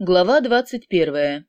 Глава двадцать первая.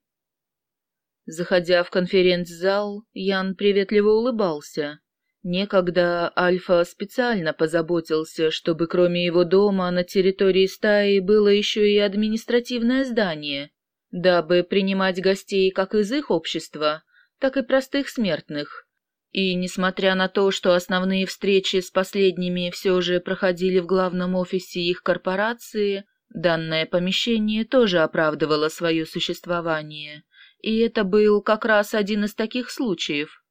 Заходя в конференц-зал, Ян приветливо улыбался. Некогда Альфа специально позаботился, чтобы кроме его дома на территории стаи было еще и административное здание, дабы принимать гостей как из их общества, так и простых смертных. И несмотря на то, что основные встречи с последними все же проходили в главном офисе их корпорации, Данное помещение тоже оправдывало свое существование, и это был как раз один из таких случаев.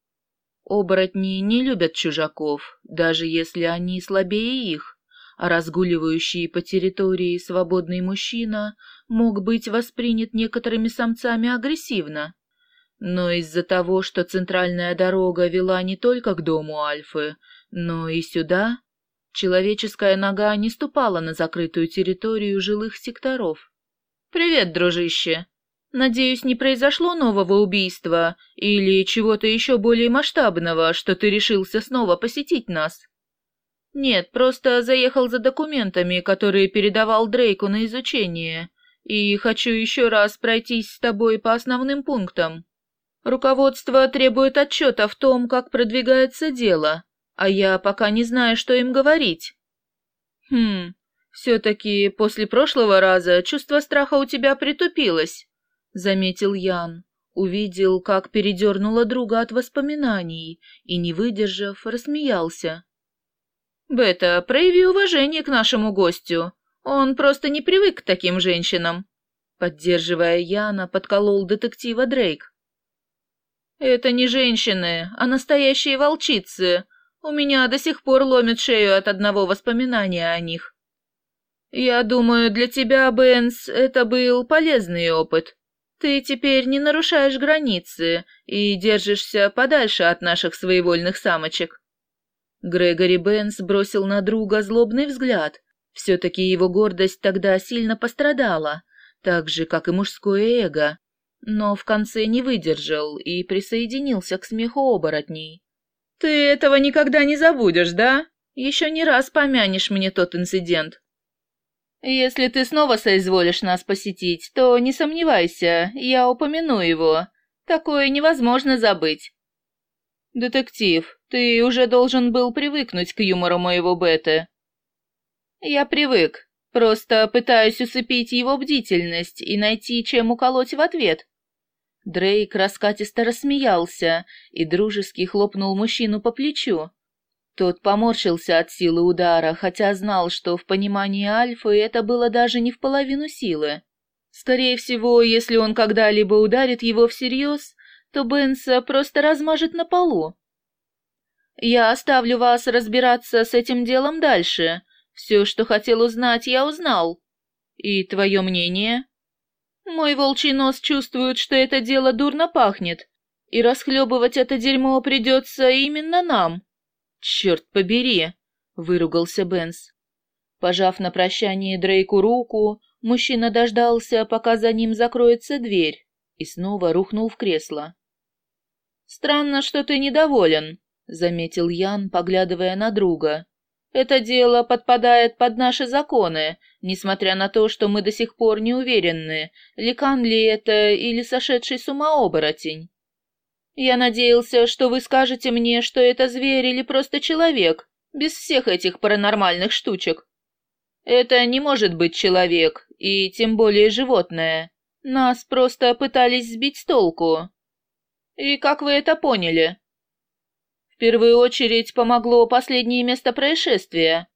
Оборотни не любят чужаков, даже если они слабее их, а разгуливающий по территории свободный мужчина мог быть воспринят некоторыми самцами агрессивно. Но из-за того, что центральная дорога вела не только к дому Альфы, но и сюда, Человеческая нога не ступала на закрытую территорию жилых секторов. «Привет, дружище. Надеюсь, не произошло нового убийства или чего-то еще более масштабного, что ты решился снова посетить нас?» «Нет, просто заехал за документами, которые передавал Дрейку на изучение, и хочу еще раз пройтись с тобой по основным пунктам. Руководство требует отчета в том, как продвигается дело, а я пока не знаю, что им говорить. Хм, все-таки после прошлого раза чувство страха у тебя притупилось, заметил Ян. Увидел, как передернула друга от воспоминаний и, не выдержав, рассмеялся. «Бета, прояви уважение к нашему гостю. Он просто не привык к таким женщинам», поддерживая Яна, подколол детектива Дрейк. «Это не женщины, а настоящие волчицы, у меня до сих пор ломит шею от одного воспоминания о них. Я думаю, для тебя, Бенс, это был полезный опыт. Ты теперь не нарушаешь границы и держишься подальше от наших своевольных самочек. Грегори Бенс бросил на друга злобный взгляд. Все-таки его гордость тогда сильно пострадала, так же, как и мужское эго. Но в конце не выдержал и присоединился к смеху оборотней. Ты этого никогда не забудешь, да? Еще не раз помянешь мне тот инцидент. Если ты снова соизволишь нас посетить, то не сомневайся, я упомяну его. Такое невозможно забыть. Детектив, ты уже должен был привыкнуть к юмору моего Бета. Я привык, просто пытаюсь усыпить его бдительность и найти, чем уколоть в ответ. Дрейк раскатисто рассмеялся и дружески хлопнул мужчину по плечу. Тот поморщился от силы удара, хотя знал, что в понимании Альфы это было даже не в половину силы. Скорее всего, если он когда-либо ударит его всерьез, то Бенса просто размажет на полу. «Я оставлю вас разбираться с этим делом дальше. Все, что хотел узнать, я узнал. И твое мнение?» Мой волчий нос чувствует, что это дело дурно пахнет, и расхлебывать это дерьмо придется именно нам. Черт побери, выругался Бенс. Пожав на прощание Дрейку руку, мужчина дождался, пока за ним закроется дверь, и снова рухнул в кресло. «Странно, что ты недоволен», — заметил Ян, поглядывая на друга. «Это дело подпадает под наши законы, несмотря на то, что мы до сих пор не уверены, ликан ли это или сошедший с ума оборотень. Я надеялся, что вы скажете мне, что это зверь или просто человек, без всех этих паранормальных штучек. Это не может быть человек, и тем более животное. Нас просто пытались сбить с толку. И как вы это поняли? В первую очередь помогло последнее место происшествия.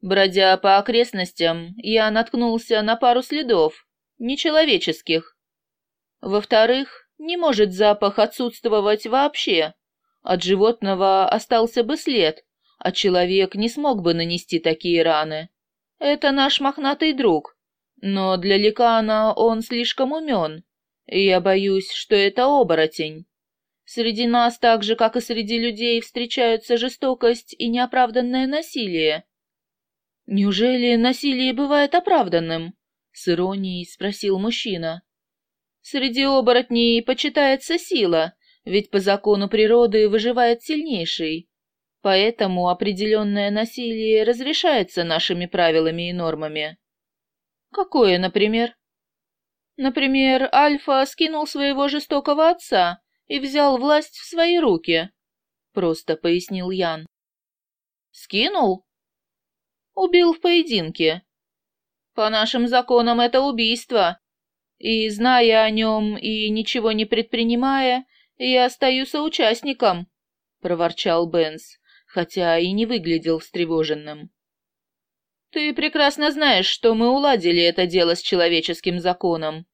Бродя по окрестностям, я наткнулся на пару следов, нечеловеческих. Во-вторых, не может запах отсутствовать вообще. От животного остался бы след, а человек не смог бы нанести такие раны. Это наш мохнатый друг, но для ликана он слишком умен, и я боюсь, что это оборотень. Среди нас, так же, как и среди людей, встречаются жестокость и неоправданное насилие. «Неужели насилие бывает оправданным?» — с иронией спросил мужчина. «Среди оборотней почитается сила, ведь по закону природы выживает сильнейший. Поэтому определенное насилие разрешается нашими правилами и нормами». «Какое, например?» Например, Альфа скинул своего жестокого отца и взял власть в свои руки, просто пояснил Ян. Скинул? Убил в поединке. По нашим законам это убийство. И, зная о нем и ничего не предпринимая, я остаюсь соучастником, проворчал Бенс, хотя и не выглядел встревоженным. Ты прекрасно знаешь, что мы уладили это дело с человеческим законом.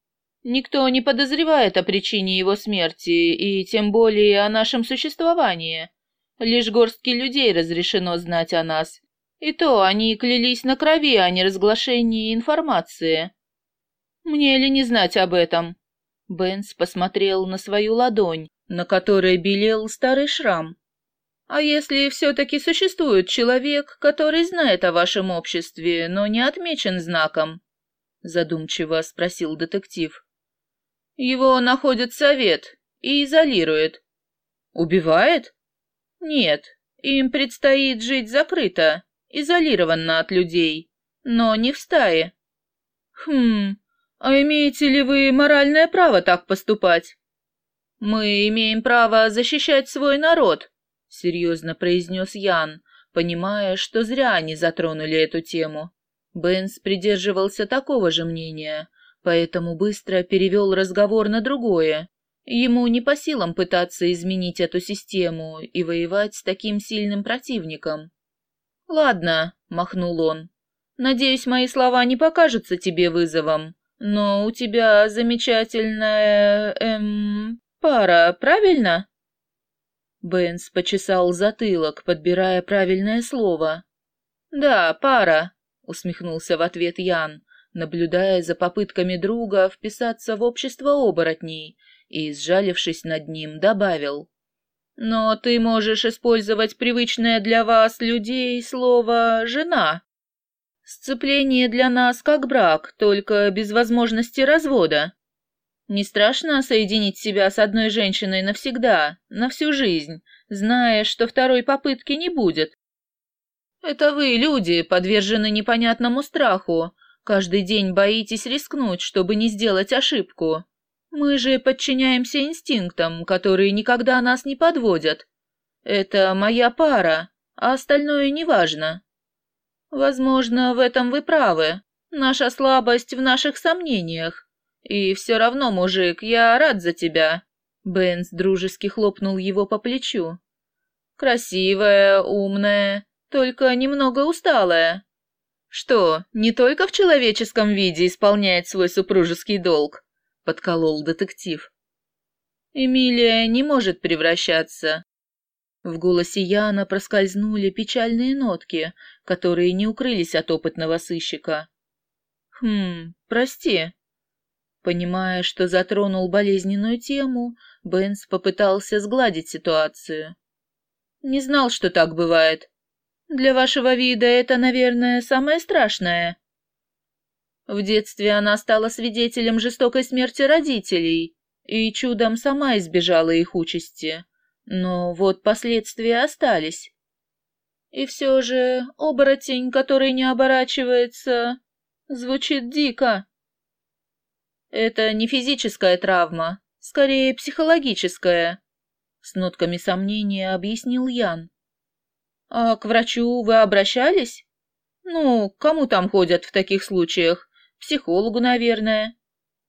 Никто не подозревает о причине его смерти и тем более о нашем существовании. Лишь горстки людей разрешено знать о нас. И то они клялись на крови о неразглашении информации. Мне ли не знать об этом? Бенс посмотрел на свою ладонь, на которой белел старый шрам. А если все-таки существует человек, который знает о вашем обществе, но не отмечен знаком? Задумчиво спросил детектив. Его находит совет и изолирует. Убивает? Нет, им предстоит жить закрыто, изолированно от людей, но не в стае. Хм, а имеете ли вы моральное право так поступать? Мы имеем право защищать свой народ, — серьезно произнес Ян, понимая, что зря они затронули эту тему. Бенс придерживался такого же мнения, поэтому быстро перевел разговор на другое. Ему не по силам пытаться изменить эту систему и воевать с таким сильным противником. «Ладно», — махнул он, — «надеюсь, мои слова не покажутся тебе вызовом, но у тебя замечательная, эм, пара, правильно?» Бенс почесал затылок, подбирая правильное слово. «Да, пара», — усмехнулся в ответ Ян, наблюдая за попытками друга вписаться в общество оборотней, и, сжалившись над ним, добавил. «Но ты можешь использовать привычное для вас, людей, слово «жена». Сцепление для нас как брак, только без возможности развода. Не страшно соединить себя с одной женщиной навсегда, на всю жизнь, зная, что второй попытки не будет? Это вы, люди, подвержены непонятному страху, каждый день боитесь рискнуть, чтобы не сделать ошибку. Мы же подчиняемся инстинктам, которые никогда нас не подводят. Это моя пара, а остальное неважно. Возможно, в этом вы правы. Наша слабость в наших сомнениях. «И все равно, мужик, я рад за тебя!» Бенс дружески хлопнул его по плечу. «Красивая, умная, только немного усталая. Что, не только в человеческом виде исполняет свой супружеский долг?» — подколол детектив. «Эмилия не может превращаться». В голосе Яна проскользнули печальные нотки, которые не укрылись от опытного сыщика. «Хм, прости», Понимая, что затронул болезненную тему, Бенс попытался сгладить ситуацию. «Не знал, что так бывает. Для вашего вида это, наверное, самое страшное». В детстве она стала свидетелем жестокой смерти родителей и чудом сама избежала их участи. Но вот последствия остались. И все же оборотень, который не оборачивается, звучит дико. Это не физическая травма, скорее психологическая, с нотками сомнения объяснил Ян. А к врачу вы обращались? Ну, кому там ходят в таких случаях? Психологу, наверное.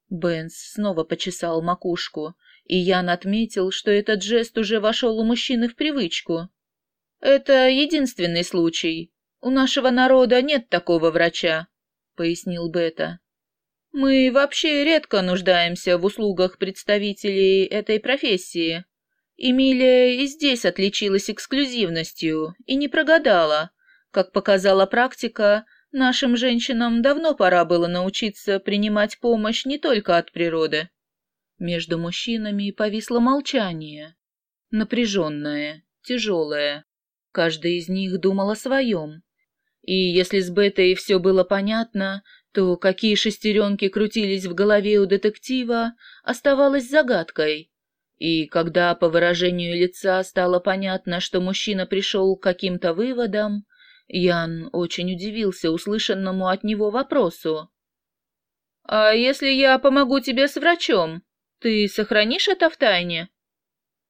Бенс снова почесал макушку, и Ян отметил, что этот жест уже вошел у мужчины в привычку. «Это единственный случай. У нашего народа нет такого врача», — пояснил Бета. Мы вообще редко нуждаемся в услугах представителей этой профессии. Эмилия и здесь отличилась эксклюзивностью и не прогадала. Как показала практика, нашим женщинам давно пора было научиться принимать помощь не только от природы. Между мужчинами повисло молчание. Напряженное, тяжелое. Каждый из них думал о своем. И если с Бетой все было понятно, то, какие шестеренки крутились в голове у детектива, оставалось загадкой. И когда по выражению лица стало понятно, что мужчина пришел к каким-то выводам, Ян очень удивился услышанному от него вопросу. «А если я помогу тебе с врачом, ты сохранишь это в тайне?»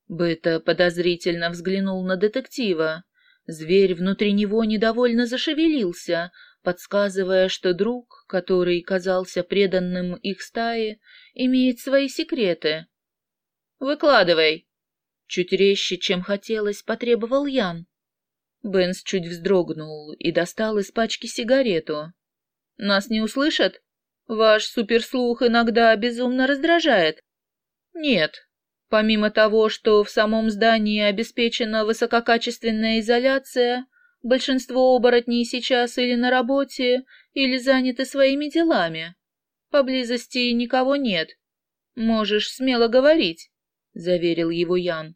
Бета подозрительно взглянул на детектива. Зверь внутри него недовольно зашевелился, подсказывая, что друг, который казался преданным их стае, имеет свои секреты. «Выкладывай!» Чуть резче, чем хотелось, потребовал Ян. Бенс чуть вздрогнул и достал из пачки сигарету. «Нас не услышат?» Ваш суперслух иногда безумно раздражает. Нет. Помимо того, что в самом здании обеспечена высококачественная изоляция, большинство оборотней сейчас или на работе, или заняты своими делами. Поблизости никого нет. Можешь смело говорить, заверил его Ян.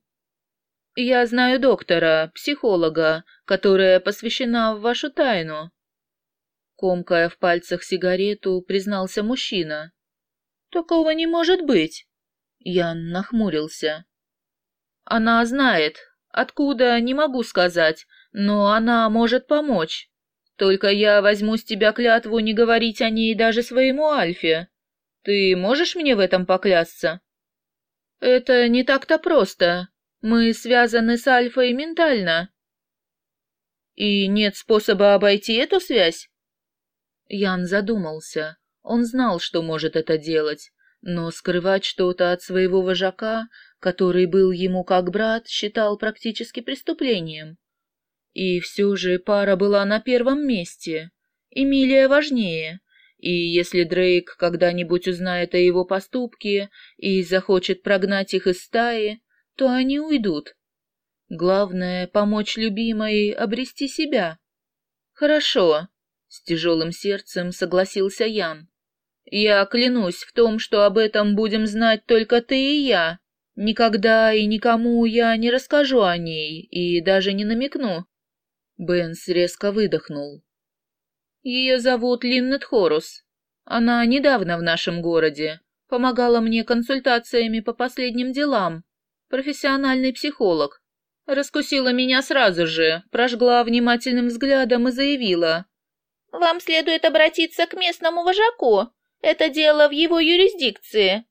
Я знаю доктора, психолога, которая посвящена в вашу тайну. Комкая в пальцах сигарету, признался мужчина. «Такого не может быть!» Ян нахмурился. «Она знает. Откуда, не могу сказать, но она может помочь. Только я возьму с тебя клятву не говорить о ней даже своему Альфе. Ты можешь мне в этом поклясться?» «Это не так-то просто. Мы связаны с Альфой ментально». «И нет способа обойти эту связь?» Ян задумался. Он знал, что может это делать, но скрывать что-то от своего вожака, который был ему как брат, считал практически преступлением. И все же пара была на первом месте. Эмилия важнее. И если Дрейк когда-нибудь узнает о его поступке и захочет прогнать их из стаи, то они уйдут. Главное — помочь любимой обрести себя. Хорошо, с тяжелым сердцем согласился Ян. Я клянусь в том, что об этом будем знать только ты и я. Никогда и никому я не расскажу о ней и даже не намекну. Бенс резко выдохнул. Ее зовут Линнет Хорус. Она недавно в нашем городе. Помогала мне консультациями по последним делам. Профессиональный психолог. Раскусила меня сразу же, прожгла внимательным взглядом и заявила, вам следует обратиться к местному вожаку. Это дело в его юрисдикции.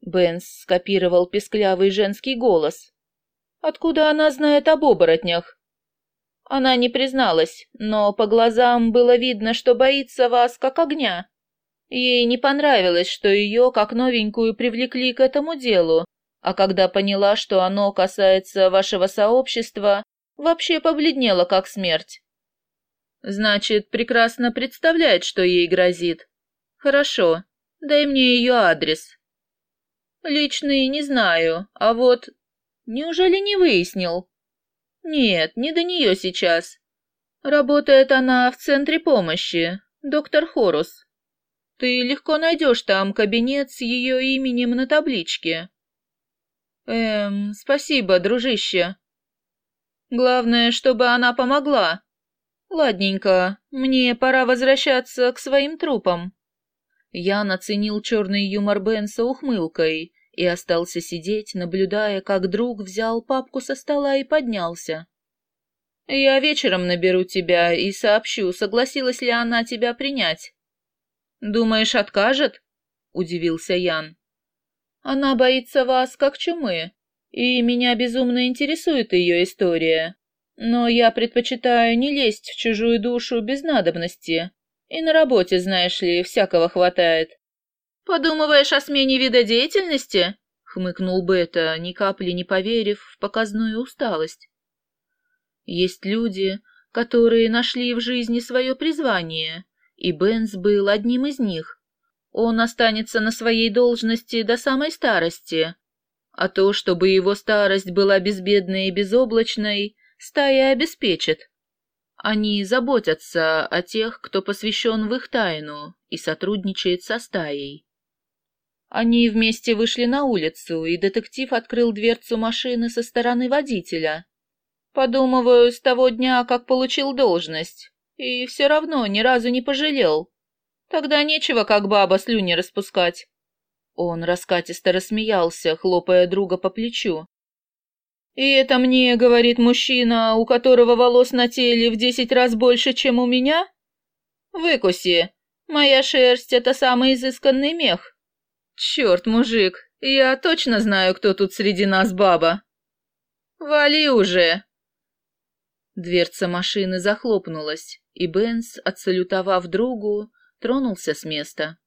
Бенс скопировал песклявый женский голос. Откуда она знает об оборотнях? Она не призналась, но по глазам было видно, что боится вас как огня. Ей не понравилось, что ее, как новенькую, привлекли к этому делу, а когда поняла, что оно касается вашего сообщества, вообще побледнела как смерть. Значит, прекрасно представляет, что ей грозит. Хорошо, дай мне ее адрес. Личный не знаю, а вот... Неужели не выяснил? Нет, не до нее сейчас. Работает она в центре помощи, доктор Хорус. Ты легко найдешь там кабинет с ее именем на табличке. Эм, спасибо, дружище. Главное, чтобы она помогла. «Ладненько, мне пора возвращаться к своим трупам». Я наценил черный юмор Бенса ухмылкой и остался сидеть, наблюдая, как друг взял папку со стола и поднялся. «Я вечером наберу тебя и сообщу, согласилась ли она тебя принять». «Думаешь, откажет?» — удивился Ян. «Она боится вас, как чумы, и меня безумно интересует ее история. Но я предпочитаю не лезть в чужую душу без надобности. И на работе, знаешь ли, всякого хватает. «Подумываешь о смене вида деятельности?» — хмыкнул Бета, ни капли не поверив в показную усталость. «Есть люди, которые нашли в жизни свое призвание, и Бенс был одним из них. Он останется на своей должности до самой старости. А то, чтобы его старость была безбедной и безоблачной, стая обеспечит. Они заботятся о тех, кто посвящен в их тайну и сотрудничает со стаей. Они вместе вышли на улицу, и детектив открыл дверцу машины со стороны водителя. Подумываю, с того дня, как получил должность, и все равно ни разу не пожалел. Тогда нечего, как баба, слюни распускать. Он раскатисто рассмеялся, хлопая друга по плечу. «И это мне, — говорит мужчина, у которого волос на теле в десять раз больше, чем у меня? Выкуси, Моя шерсть — это самый изысканный мех. Черт, мужик, я точно знаю, кто тут среди нас баба. Вали уже!» Дверца машины захлопнулась, и Бенс, отсалютовав другу, тронулся с места.